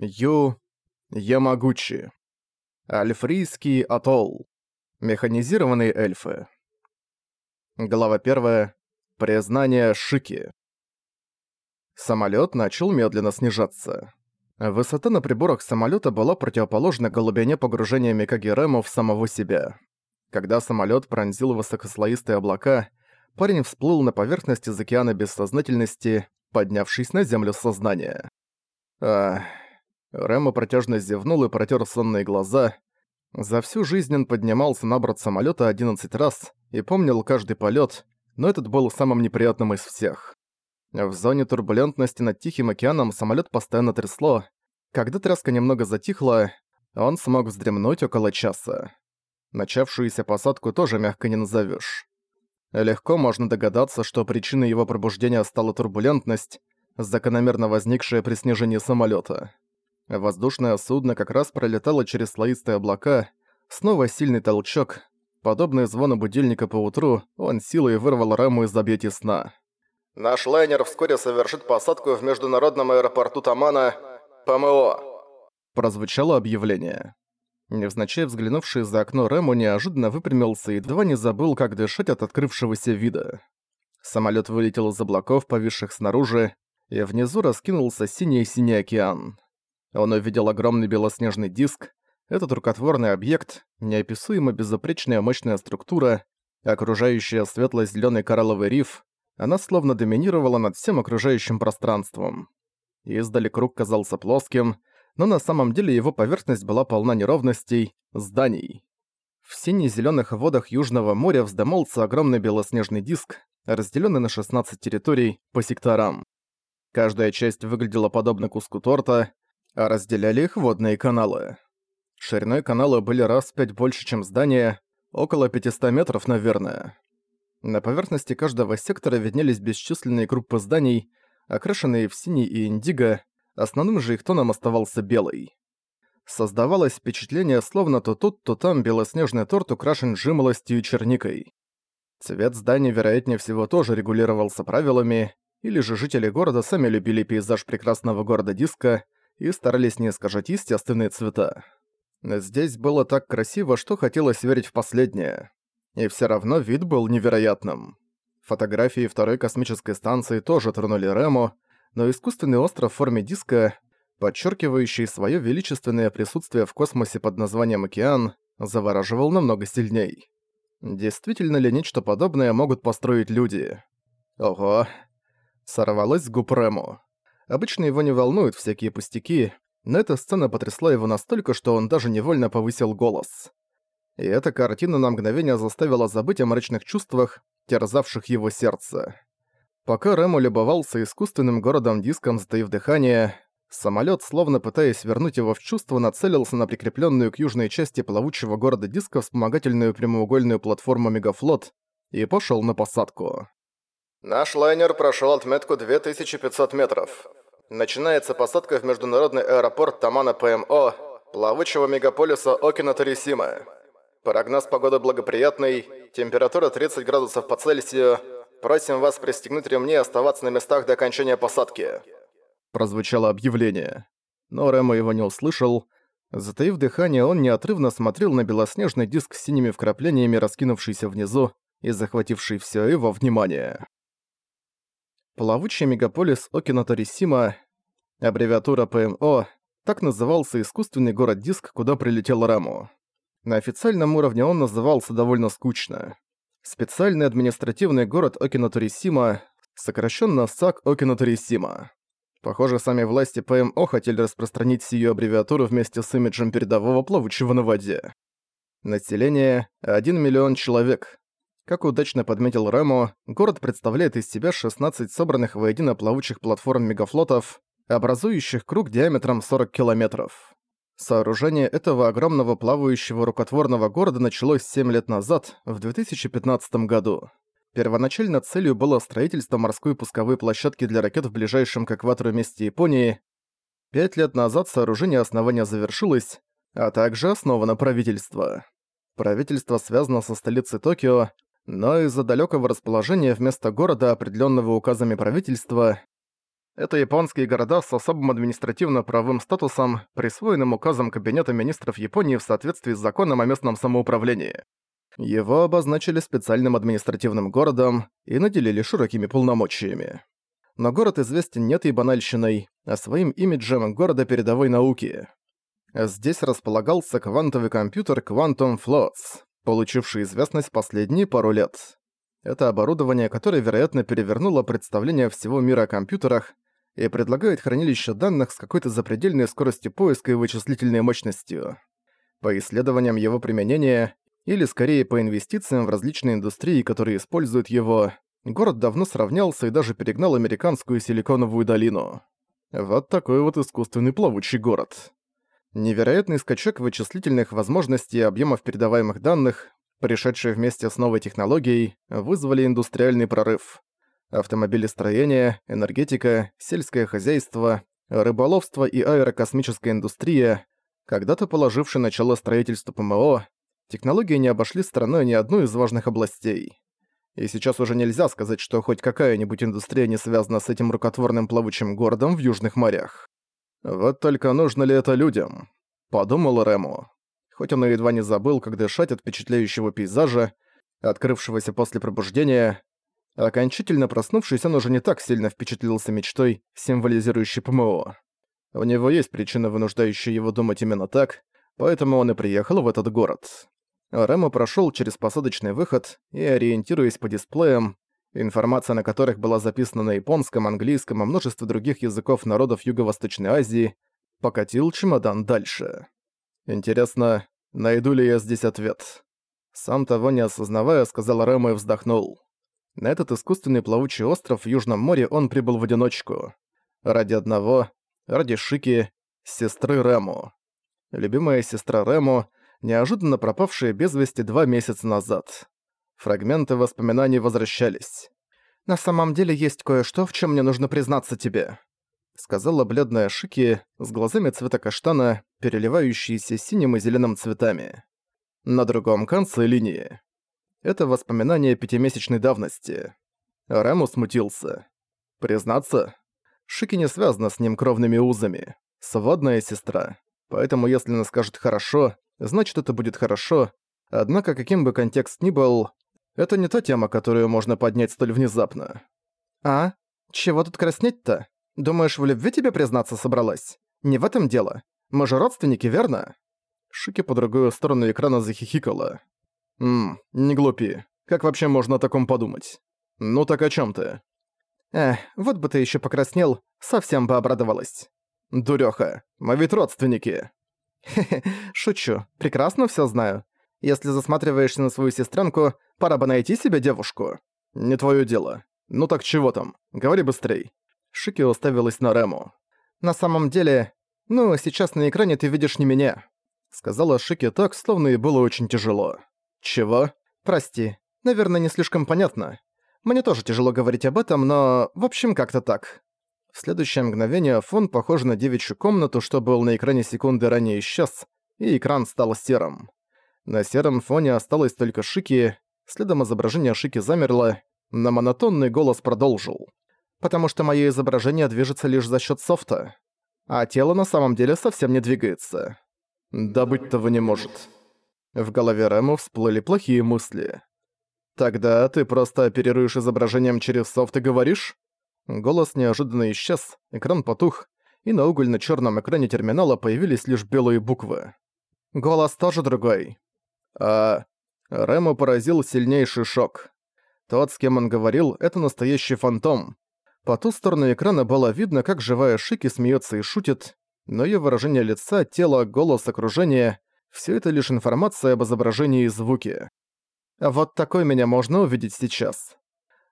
Ю. Ямагучи. Альфрийский атолл. Механизированные эльфы. Глава 1. Признание Шики. Самолет начал медленно снижаться. Высота на приборах самолета была противоположна голубине погружения Микаги в самого себя. Когда самолет пронзил высокослоистые облака, парень всплыл на поверхность из океана бессознательности, поднявшись на землю сознания. Ах... Рэма протяжно зевнул и протер сонные глаза. За всю жизнь он поднимался на борт самолета 11 раз и помнил каждый полет, но этот был самым неприятным из всех. В зоне турбулентности над Тихим океаном самолет постоянно трясло. Когда тряска немного затихла, он смог вздремнуть около часа. Начавшуюся посадку тоже мягко не назовешь. Легко можно догадаться, что причиной его пробуждения стала турбулентность, закономерно возникшая при снижении самолета. Воздушное судно как раз пролетало через слоистые облака, снова сильный толчок. Подобный звону будильника по утру, он силой вырвал раму из объятий сна. «Наш лайнер вскоре совершит посадку в международном аэропорту Тамана, ПМО», прозвучало объявление. Невзначай взглянувший за окно Рэму неожиданно выпрямился и едва не забыл, как дышать от открывшегося вида. Самолет вылетел из облаков, повисших снаружи, и внизу раскинулся синий-синий океан. Он увидел огромный белоснежный диск. Этот рукотворный объект, неописуемо безупречная мощная структура, окружающая светло-зелёный коралловый риф, она словно доминировала над всем окружающим пространством. Издали круг казался плоским, но на самом деле его поверхность была полна неровностей, зданий. В сине-зелёных водах Южного моря вздымался огромный белоснежный диск, разделённый на 16 территорий по секторам. Каждая часть выглядела подобно куску торта, а разделяли их водные каналы. Шириной канала были раз в пять больше, чем здание, около 500 метров, наверное. На поверхности каждого сектора виднелись бесчисленные группы зданий, окрашенные в синий и индиго, основным же их тоном оставался белый. Создавалось впечатление, словно то тут, то там белоснежный торт украшен жимолостью и черникой. Цвет здания, вероятнее всего, тоже регулировался правилами, или же жители города сами любили пейзаж прекрасного города Диска, и старались не искажать естественные цвета. Здесь было так красиво, что хотелось верить в последнее. И все равно вид был невероятным. Фотографии второй космической станции тоже тронули Рему, но искусственный остров в форме диска, подчеркивающий свое величественное присутствие в космосе под названием «Океан», завораживал намного сильней. Действительно ли нечто подобное могут построить люди? Ого. Сорвалось с губ Рему. Обычно его не волнуют всякие пустяки, но эта сцена потрясла его настолько, что он даже невольно повысил голос. И эта картина на мгновение заставила забыть о мрачных чувствах, терзавших его сердце. Пока Рэму любовался искусственным городом-диском, затаив дыхание, самолет, словно пытаясь вернуть его в чувство, нацелился на прикрепленную к южной части плавучего города-диска вспомогательную прямоугольную платформу «Мегафлот» и пошел на посадку. «Наш лайнер прошел отметку 2500 метров. Начинается посадка в международный аэропорт Тамана ПМО, плавучего мегаполиса Окина-Торисима. Прогноз погоды благоприятный, температура 30 градусов по Цельсию. Просим вас пристегнуть ремни и оставаться на местах до окончания посадки». Прозвучало объявление. Но Рэму его не услышал. Затаив дыхание, он неотрывно смотрел на белоснежный диск с синими вкраплениями, раскинувшийся внизу и захвативший все его внимание. Плавучий мегаполис Окинаторисима, аббревиатура ПМО, так назывался искусственный город-диск, куда прилетел Раму. На официальном уровне он назывался довольно скучно. Специальный административный город Окинаторисима, сокращенно САК Окинаторисима. Похоже, сами власти ПМО хотели распространить сию аббревиатуру вместе с имиджем передового плавучего на воде. Население – 1 миллион человек. Как удачно подметил Ремо, город представляет из себя 16 собранных воедино плавучих платформ мегафлотов, образующих круг диаметром 40 километров. Сооружение этого огромного плавающего рукотворного города началось 7 лет назад, в 2015 году. Первоначально целью было строительство морской пусковой площадки для ракет в ближайшем к экватору месте Японии. Пять лет назад сооружение основания завершилось, а также основано правительство. Правительство связано со столицей Токио, но из-за далекого расположения вместо города, определенного указами правительства, Это японские города с особым административно-правовым статусом, присвоенным указом Кабинета министров Японии в соответствии с законом о местном самоуправлении. Его обозначили специальным административным городом и наделили широкими полномочиями. Но город известен не этой банальщиной, а своим имиджем города передовой науки. Здесь располагался квантовый компьютер Quantum Floats, получивший известность последние пару лет. Это оборудование, которое, вероятно, перевернуло представление всего мира о компьютерах и предлагает хранилище данных с какой-то запредельной скоростью поиска и вычислительной мощностью. По исследованиям его применения, или скорее по инвестициям в различные индустрии, которые используют его, город давно сравнялся и даже перегнал американскую Силиконовую долину. Вот такой вот искусственный плавучий город. Невероятный скачок вычислительных возможностей и объемов передаваемых данных, пришедшие вместе с новой технологией, вызвали индустриальный прорыв. Автомобилестроение, энергетика, сельское хозяйство, рыболовство и аэрокосмическая индустрия, когда-то положившие начало строительству ПМО, технологии не обошли стороной ни одну из важных областей. И сейчас уже нельзя сказать, что хоть какая-нибудь индустрия не связана с этим рукотворным плавучим городом в Южных морях. «Вот только нужно ли это людям?» – подумал Рэму. Хоть он и едва не забыл, как дышать от впечатляющего пейзажа, открывшегося после пробуждения, окончательно проснувшись, он уже не так сильно впечатлился мечтой, символизирующей ПМО. У него есть причина, вынуждающая его думать именно так, поэтому он и приехал в этот город. Рэму прошел через посадочный выход и, ориентируясь по дисплеям, информация на которых была записана на японском, английском и множестве других языков народов Юго-Восточной Азии, покатил чемодан дальше. Интересно, найду ли я здесь ответ? Сам того не осознавая, сказал Рэму и вздохнул. На этот искусственный плавучий остров в Южном море он прибыл в одиночку. Ради одного, ради Шики, сестры Рэму. Любимая сестра Рэму, неожиданно пропавшая без вести два месяца назад. Фрагменты воспоминаний возвращались. «На самом деле есть кое-что, в чем мне нужно признаться тебе», сказала бледная Шики с глазами цвета каштана, переливающиеся синим и зеленым цветами. На другом конце линии. Это воспоминание пятимесячной давности. Рэму смутился. Признаться, Шики не связана с ним кровными узами. Сводная сестра. Поэтому если она скажет «хорошо», значит это будет хорошо, однако каким бы контекст ни был, это не та тема, которую можно поднять столь внезапно. «А? Чего тут краснеть-то? Думаешь, в любви тебе признаться собралась? Не в этом дело. Мы же родственники, верно?» Шики по другую сторону экрана захихикала. «Ммм, не глупи. Как вообще можно о таком подумать? Ну так о чем ты?» «Эх, вот бы ты еще покраснел, совсем бы обрадовалась». «Дурёха, мы ведь родственники!» «Хе-хе, шучу. Прекрасно все знаю. Если засматриваешься на свою сестренку, пора бы найти себе девушку». «Не твое дело. Ну так чего там? Говори быстрей». Шики уставилась на Рему. «На самом деле... Ну, сейчас на экране ты видишь не меня», — сказала Шики так, словно ей было очень тяжело. «Чего?» «Прости. Наверное, не слишком понятно. Мне тоже тяжело говорить об этом, но... В общем, как-то так. В следующее мгновение фон, похожий на девичью комнату, что был на экране секунды ранее исчез, и экран стал серым. На сером фоне осталось только Шики, следом изображение Шики замерло, но монотонный голос продолжил. «Потому что моё изображение движется лишь за счёт софта, а тело на самом деле совсем не двигается». «Да быть того не может». В голове Рэму всплыли плохие мысли. «Тогда ты просто оперируешь изображением через софт и говоришь?» Голос неожиданно исчез, экран потух, и на угольно-чёрном экране терминала появились лишь белые буквы. Голос тоже другой. А... Рэму поразил сильнейший шок. Тот, с кем он говорил, это настоящий фантом. По ту сторону экрана было видно, как живая Шики смеется и шутит, но ее выражение лица, тело, голос, окружение — все это лишь информация об изображении и звуке. Вот такой меня можно увидеть сейчас.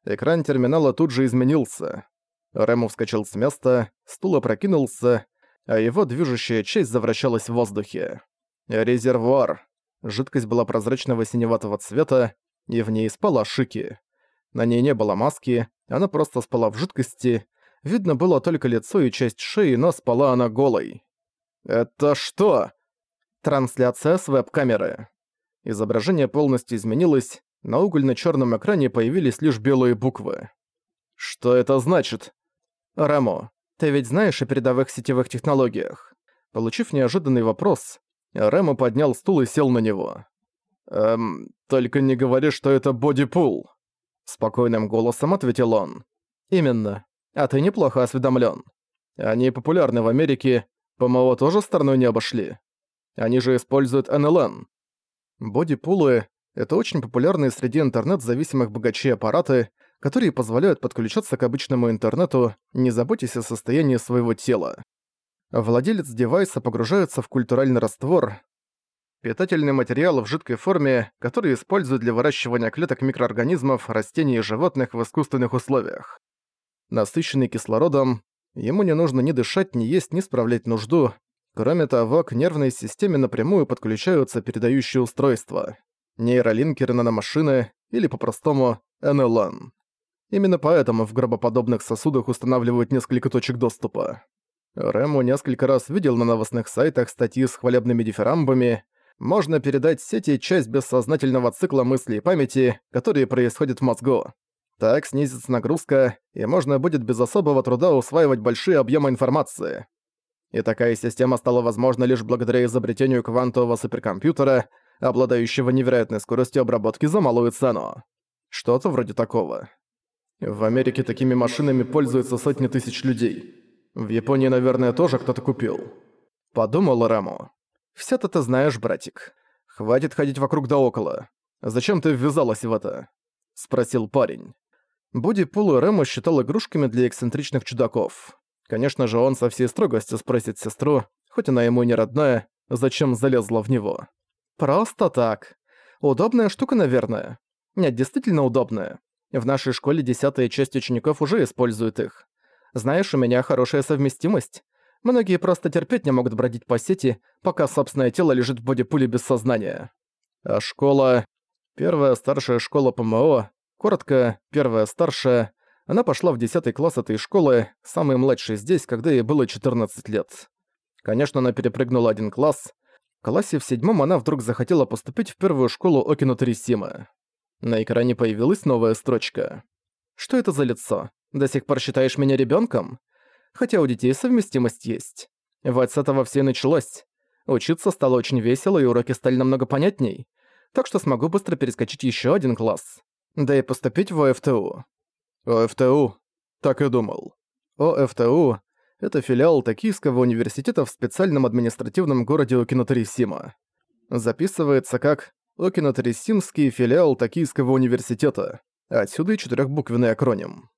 Экран терминала тут же изменился. Рэму вскочил с места, стул опрокинулся, а его движущая часть завращалась в воздухе. Резервуар. Жидкость была прозрачного синеватого цвета, и в ней спала Шики. На ней не было маски, она просто спала в жидкости. Видно было только лицо и часть шеи, но спала она голой. «Это что?» Трансляция с веб-камеры. Изображение полностью изменилось, на угольно-чёрном экране появились лишь белые буквы. «Что это значит?» «Рамо, Ты ведь знаешь о передовых сетевых технологиях?» Получив неожиданный вопрос, Рэму поднял стул и сел на него. «Эм, только не говори, что это бодипул!» Спокойным голосом ответил он. «Именно. А ты неплохо осведомлен. Они популярны в Америке, ПМО тоже стороной не обошли. Они же используют НЛН. Бодипулы — это очень популярные среди интернет-зависимых богачей аппараты, которые позволяют подключаться к обычному интернету, не заботясь о состоянии своего тела. Владелец девайса погружается в культуральный раствор, питательный материал в жидкой форме, который используют для выращивания клеток микроорганизмов, растений и животных в искусственных условиях. Насыщенный кислородом, ему не нужно ни дышать, ни есть, ни справлять нужду. Кроме того, к нервной системе напрямую подключаются передающие устройства – нейролинкеры наномашины или по-простому НЛН. Именно поэтому в гробоподобных сосудах устанавливают несколько точек доступа. Рэму несколько раз видел на новостных сайтах статьи с хвалебными дифирамбами. Можно передать сети часть бессознательного цикла мысли и памяти, которые происходят в мозгу. Так снизится нагрузка, и можно будет без особого труда усваивать большие объемы информации. И такая система стала возможна лишь благодаря изобретению квантового суперкомпьютера, обладающего невероятной скоростью обработки за малую цену. Что-то вроде такого. В Америке такими машинами пользуются сотни тысяч людей. В Японии, наверное, тоже кто-то купил. Подумал Рэму. Всё-то ты знаешь, братик. Хватит ходить вокруг да около. Зачем ты ввязалась в это? Спросил парень. Буди Пулу Рэму считал игрушками для эксцентричных чудаков. Конечно же, он со всей строгостью спросит сестру, хоть она ему не родная, зачем залезла в него. Просто так. Удобная штука, наверное. Нет, действительно удобная. В нашей школе десятая часть учеников уже использует их. Знаешь, у меня хорошая совместимость. Многие просто терпеть не могут бродить по сети, пока собственное тело лежит в бодипуле без сознания. А школа... Первая старшая школа ПМО, коротко, первая старшая, она пошла в 10 класс этой школы, самый младший здесь, когда ей было 14 лет. Конечно, она перепрыгнула один класс. В классе в седьмом она вдруг захотела поступить в первую школу Окино Торисима. На экране появилась новая строчка. «Что это за лицо? До сих пор считаешь меня ребенком? Хотя у детей совместимость есть. Вот с этого все и началось. Учиться стало очень весело, и уроки стали намного понятней. Так что смогу быстро перескочить еще один класс. Да и поступить в ОФТУ. ОФТУ. Так и думал. ОФТУ — это филиал Токийского университета в специальном административном городе Окиноторисима. Записывается как Окино-Торисимский филиал Токийского университета. Отсюда и четырехбуквенный акроним.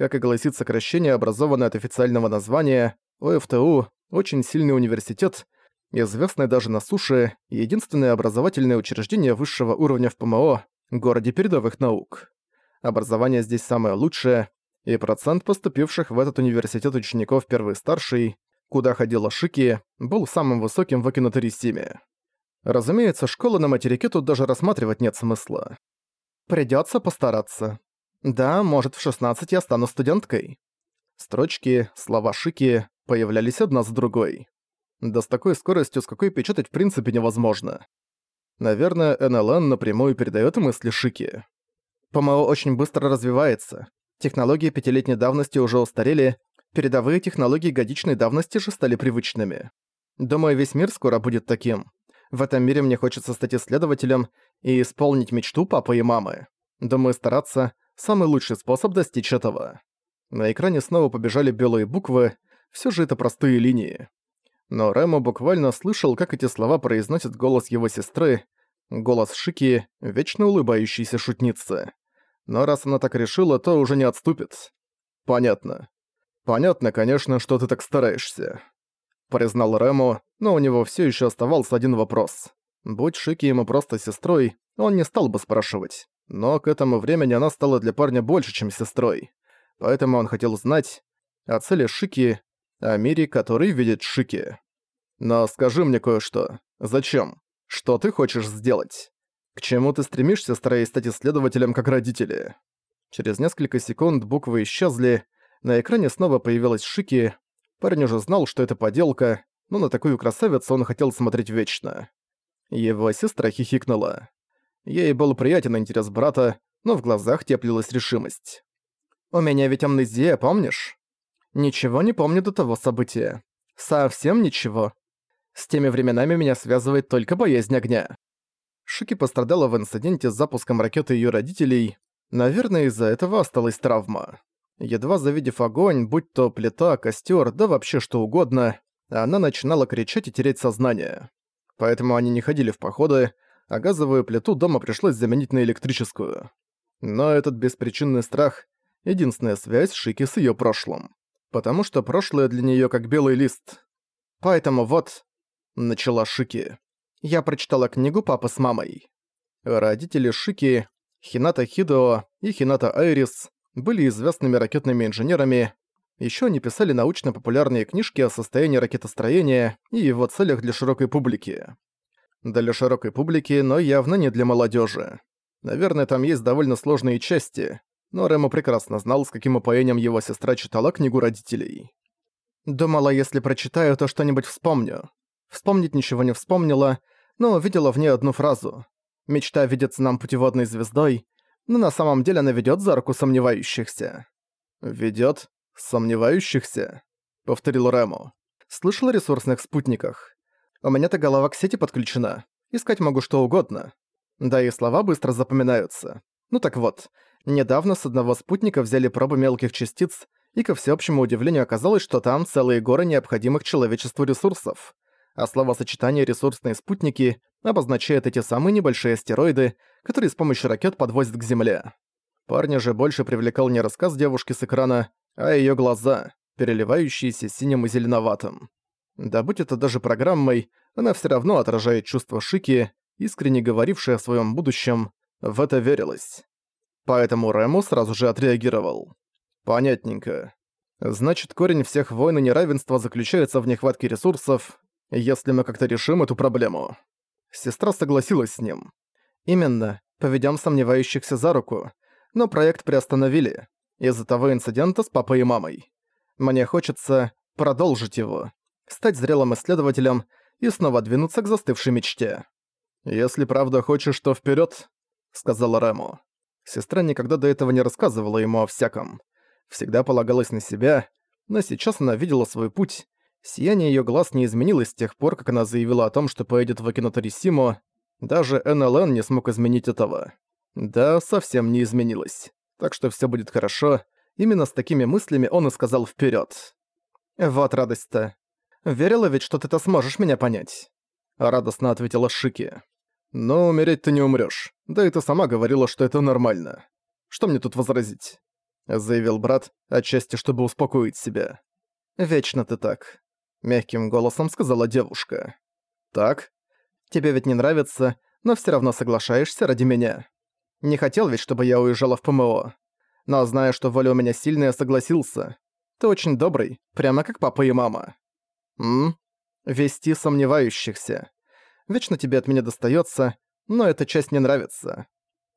Как и гласит сокращение, образованное от официального названия, ОФТУ – очень сильный университет, известный даже на суше, единственное образовательное учреждение высшего уровня в ПМО, городе передовых наук. Образование здесь самое лучшее, и процент поступивших в этот университет учеников первый-старший, куда ходила Шики, был самым высоким в Окиноторисиме. Разумеется, школы на материке тут даже рассматривать нет смысла. Придётся постараться. Да, может, в 16 я стану студенткой. Строчки, слова шики появлялись одна за другой. Да с такой скоростью, с какой печатать в принципе невозможно. Наверное, НЛН напрямую передаёт мысли шики. ПМО очень быстро развивается. Технологии пятилетней давности уже устарели, передовые технологии годичной давности же стали привычными. Думаю, весь мир скоро будет таким. В этом мире мне хочется стать исследователем и исполнить мечту папы и мамы. Думаю, стараться – самый лучший способ достичь этого. На экране снова побежали белые буквы, все же это простые линии. Но Рэмо буквально слышал, как эти слова произносит голос его сестры, голос Шики, вечно улыбающейся шутницы. Но раз она так решила, то уже не отступит. Понятно. Понятно, конечно, что ты так стараешься признал Рэму, но у него все еще оставался один вопрос. Будь Шики ему просто сестрой, он не стал бы спрашивать. Но к этому времени она стала для парня больше, чем сестрой. Поэтому он хотел знать о цели Шики, о мире, который видит Шики. Но скажи мне кое-что. Зачем? Что ты хочешь сделать? К чему ты стремишься, стараясь стать исследователем как родители? Через несколько секунд буквы исчезли, на экране снова появилась Шики, Парень уже знал, что это поделка, но на такую красавицу он хотел смотреть вечно. Его сестра хихикнула. Ей был приятен интерес брата, но в глазах теплилась решимость. «У меня ведь амнезия, помнишь?» Ничего не помню до того события. Совсем ничего. С теми временами меня связывает только боязнь огня. Шики пострадала в инциденте с запуском ракеты ее родителей. Наверное, из-за этого осталась травма. Едва завидев огонь, будь то плита, костер, да вообще что угодно, она начинала кричать и терять сознание. Поэтому они не ходили в походы, а газовую плиту дома пришлось заменить на электрическую. Но этот беспричинный страх — единственная связь Шики с ее прошлым. Потому что прошлое для нее как белый лист. Поэтому вот... Начала Шики. Я прочитала книгу папы с мамой. Родители Шики, Хината Хидо и Хината Айрис были известными ракетными инженерами, еще они писали научно-популярные книжки о состоянии ракетостроения и его целях для широкой публики. Для широкой публики, но явно не для молодежи. Наверное, там есть довольно сложные части, но Рэму прекрасно знал, с каким упоением его сестра читала книгу родителей. Думала, если прочитаю, то что-нибудь вспомню. Вспомнить ничего не вспомнила, но увидела в ней одну фразу. Мечта видеться нам путеводной звездой, но на самом деле она ведёт за руку сомневающихся. «Ведёт? Сомневающихся?» — повторил Рэму. «Слышал о ресурсных спутниках? У меня-то голова к сети подключена. Искать могу что угодно. Да и слова быстро запоминаются. Ну так вот, недавно с одного спутника взяли пробы мелких частиц, и ко всеобщему удивлению оказалось, что там целые горы необходимых человечеству ресурсов а словосочетание «ресурсные спутники» обозначает эти самые небольшие астероиды, которые с помощью ракет подвозят к Земле. Парня же больше привлекал не рассказ девушки с экрана, а ее глаза, переливающиеся синим и зеленоватым. Да будь это даже программой, она все равно отражает чувство Шики, искренне говорившее о своем будущем, в это верилось. Поэтому Рэму сразу же отреагировал. Понятненько. Значит, корень всех войн и неравенства заключается в нехватке ресурсов, если мы как-то решим эту проблему». Сестра согласилась с ним. «Именно, поведём сомневающихся за руку, но проект приостановили из-за того инцидента с папой и мамой. Мне хочется продолжить его, стать зрелым исследователем и снова двинуться к застывшей мечте. «Если правда хочешь, то вперёд», — сказала Рэму. Сестра никогда до этого не рассказывала ему о всяком. Всегда полагалась на себя, но сейчас она видела свой путь Сияние её глаз не изменилось с тех пор, как она заявила о том, что поедет в Акиноторисимо. Даже НЛН не смог изменить этого. Да, совсем не изменилось. Так что всё будет хорошо. Именно с такими мыслями он и сказал вперёд. «Вот радость-то. Верила ведь, что ты-то сможешь меня понять?» Радостно ответила Шики. «Но умереть ты не умрёшь. Да и ты сама говорила, что это нормально. Что мне тут возразить?» Заявил брат, отчасти чтобы успокоить себя. «Вечно ты так. Мягким голосом сказала девушка. «Так? Тебе ведь не нравится, но все равно соглашаешься ради меня. Не хотел ведь, чтобы я уезжала в ПМО. Но зная, что воля у меня сильная, согласился. Ты очень добрый, прямо как папа и мама. М? Вести сомневающихся. Вечно тебе от меня достается, но эта часть не нравится.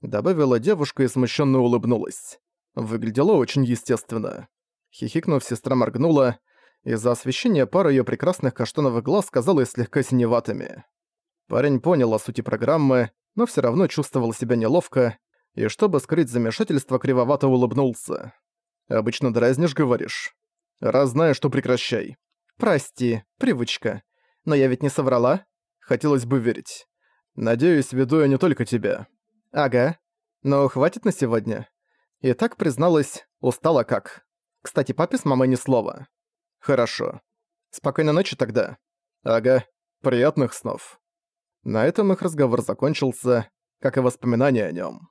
Добавила девушка и смущенно улыбнулась. Выглядело очень естественно. Хихикнув, сестра моргнула, из-за освещения пара её прекрасных каштановых глаз казалась слегка синеватыми. Парень понял о сути программы, но всё равно чувствовал себя неловко, и чтобы скрыть замешательство, кривовато улыбнулся. «Обычно дразнишь, говоришь? Раз знаешь, что прекращай». «Прости, привычка. Но я ведь не соврала?» «Хотелось бы верить. Надеюсь, веду я не только тебя». «Ага. Но хватит на сегодня». И так призналась, устала как. Кстати, папе с мамой ни слова. «Хорошо. Спокойной ночи тогда». «Ага. Приятных снов». На этом их разговор закончился, как и воспоминания о нем.